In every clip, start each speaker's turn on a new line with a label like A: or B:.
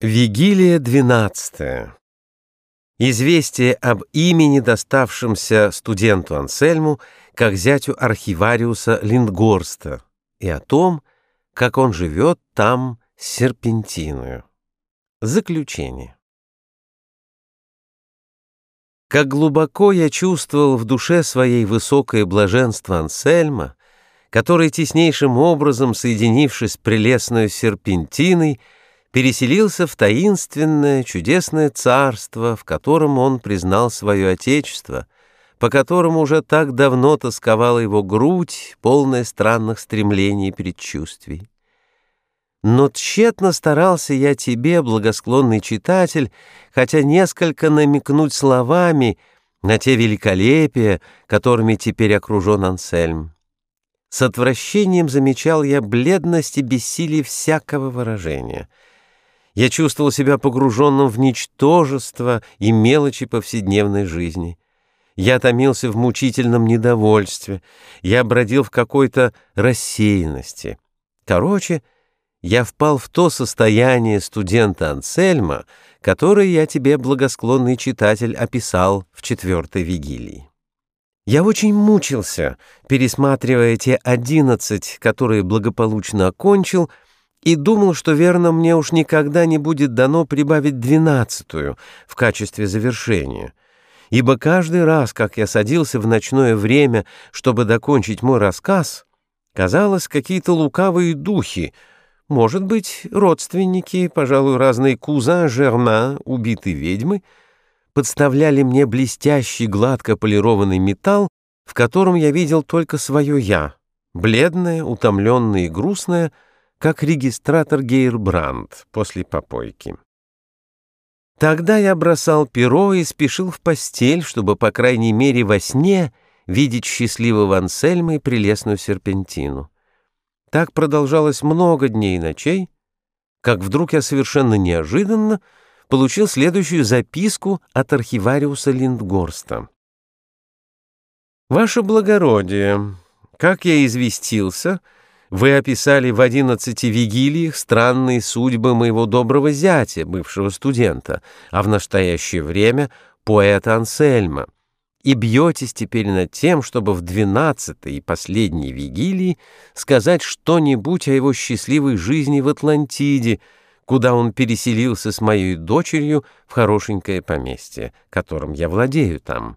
A: Вигилия двенадцатая. Известие об имени, доставшемся студенту Ансельму, как зятю архивариуса Линдгорста, и о том, как он живет там с серпентиною. Заключение. Как глубоко я чувствовал в душе своей высокое блаженство Ансельма, который, теснейшим образом соединившись с прелестной серпентиной, переселился в таинственное, чудесное царство, в котором он признал свое отечество, по которому уже так давно тосковала его грудь, полная странных стремлений и предчувствий. Но тщетно старался я тебе, благосклонный читатель, хотя несколько намекнуть словами на те великолепия, которыми теперь окружен Ансельм. С отвращением замечал я бледность и бессилие всякого выражения — я чувствовал себя погруженным в ничтожество и мелочи повседневной жизни. Я томился в мучительном недовольстве, я бродил в какой-то рассеянности. Короче, я впал в то состояние студента Ансельма, которое я тебе, благосклонный читатель, описал в четвертой вигилии. Я очень мучился, пересматривая те одиннадцать, которые благополучно окончил, и думал, что верно мне уж никогда не будет дано прибавить двенадцатую в качестве завершения, ибо каждый раз, как я садился в ночное время, чтобы докончить мой рассказ, казалось, какие-то лукавые духи, может быть, родственники, пожалуй, разные куза Жерна, убитой ведьмы, подставляли мне блестящий гладко полированный металл, в котором я видел только свое «я», бледное, утомленное и грустное, как регистратор Гейрбранд после попойки. Тогда я бросал перо и спешил в постель, чтобы, по крайней мере, во сне видеть счастливого Ансельма и прелестную серпентину. Так продолжалось много дней и ночей, как вдруг я совершенно неожиданно получил следующую записку от архивариуса Линдгорста. «Ваше благородие, как я известился, — вы описали в одиннадцати вигилиях странные судьбы моего доброго зятя, бывшего студента, а в настоящее время поэта Ансельма, и бьетесь теперь над тем, чтобы в двенадцатой и последней вигилии сказать что-нибудь о его счастливой жизни в Атлантиде, куда он переселился с моей дочерью в хорошенькое поместье, которым я владею там.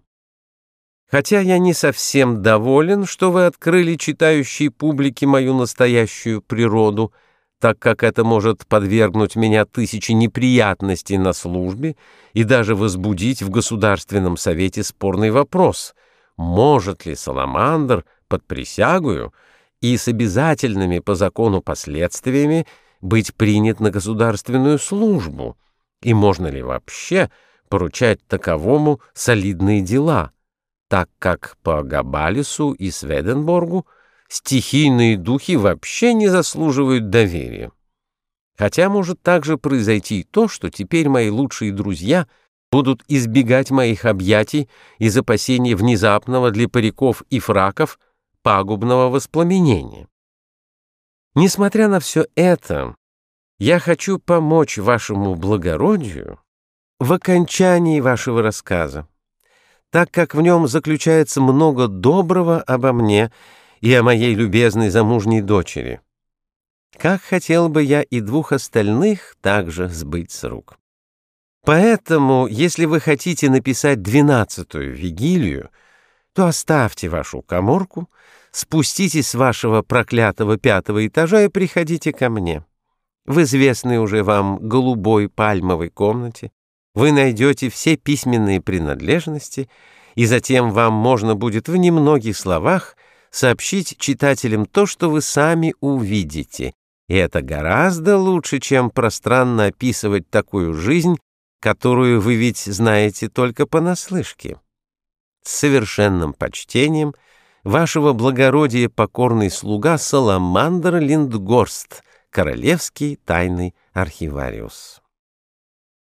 A: Хотя я не совсем доволен, что вы открыли читающей публике мою настоящую природу, так как это может подвергнуть меня тысячи неприятностей на службе и даже возбудить в Государственном Совете спорный вопрос, может ли Саламандр под присягую и с обязательными по закону последствиями быть принят на государственную службу, и можно ли вообще поручать таковому солидные дела — так как по Габалису и Сведенборгу стихийные духи вообще не заслуживают доверия. Хотя может также произойти то, что теперь мои лучшие друзья будут избегать моих объятий из опасения внезапного для париков и фраков пагубного воспламенения. Несмотря на все это, я хочу помочь вашему благородию в окончании вашего рассказа так как в нем заключается много доброго обо мне и о моей любезной замужней дочери. Как хотел бы я и двух остальных также сбыть с рук. Поэтому, если вы хотите написать двенадцатую вигилию, то оставьте вашу коморку, спуститесь с вашего проклятого пятого этажа и приходите ко мне. В известной уже вам голубой пальмовой комнате вы найдете все письменные принадлежности, и затем вам можно будет в немногих словах сообщить читателям то, что вы сами увидите. И это гораздо лучше, чем пространно описывать такую жизнь, которую вы ведь знаете только понаслышке. С совершенным почтением вашего благородия покорный слуга Саламандр Линдгорст, королевский тайный архивариус.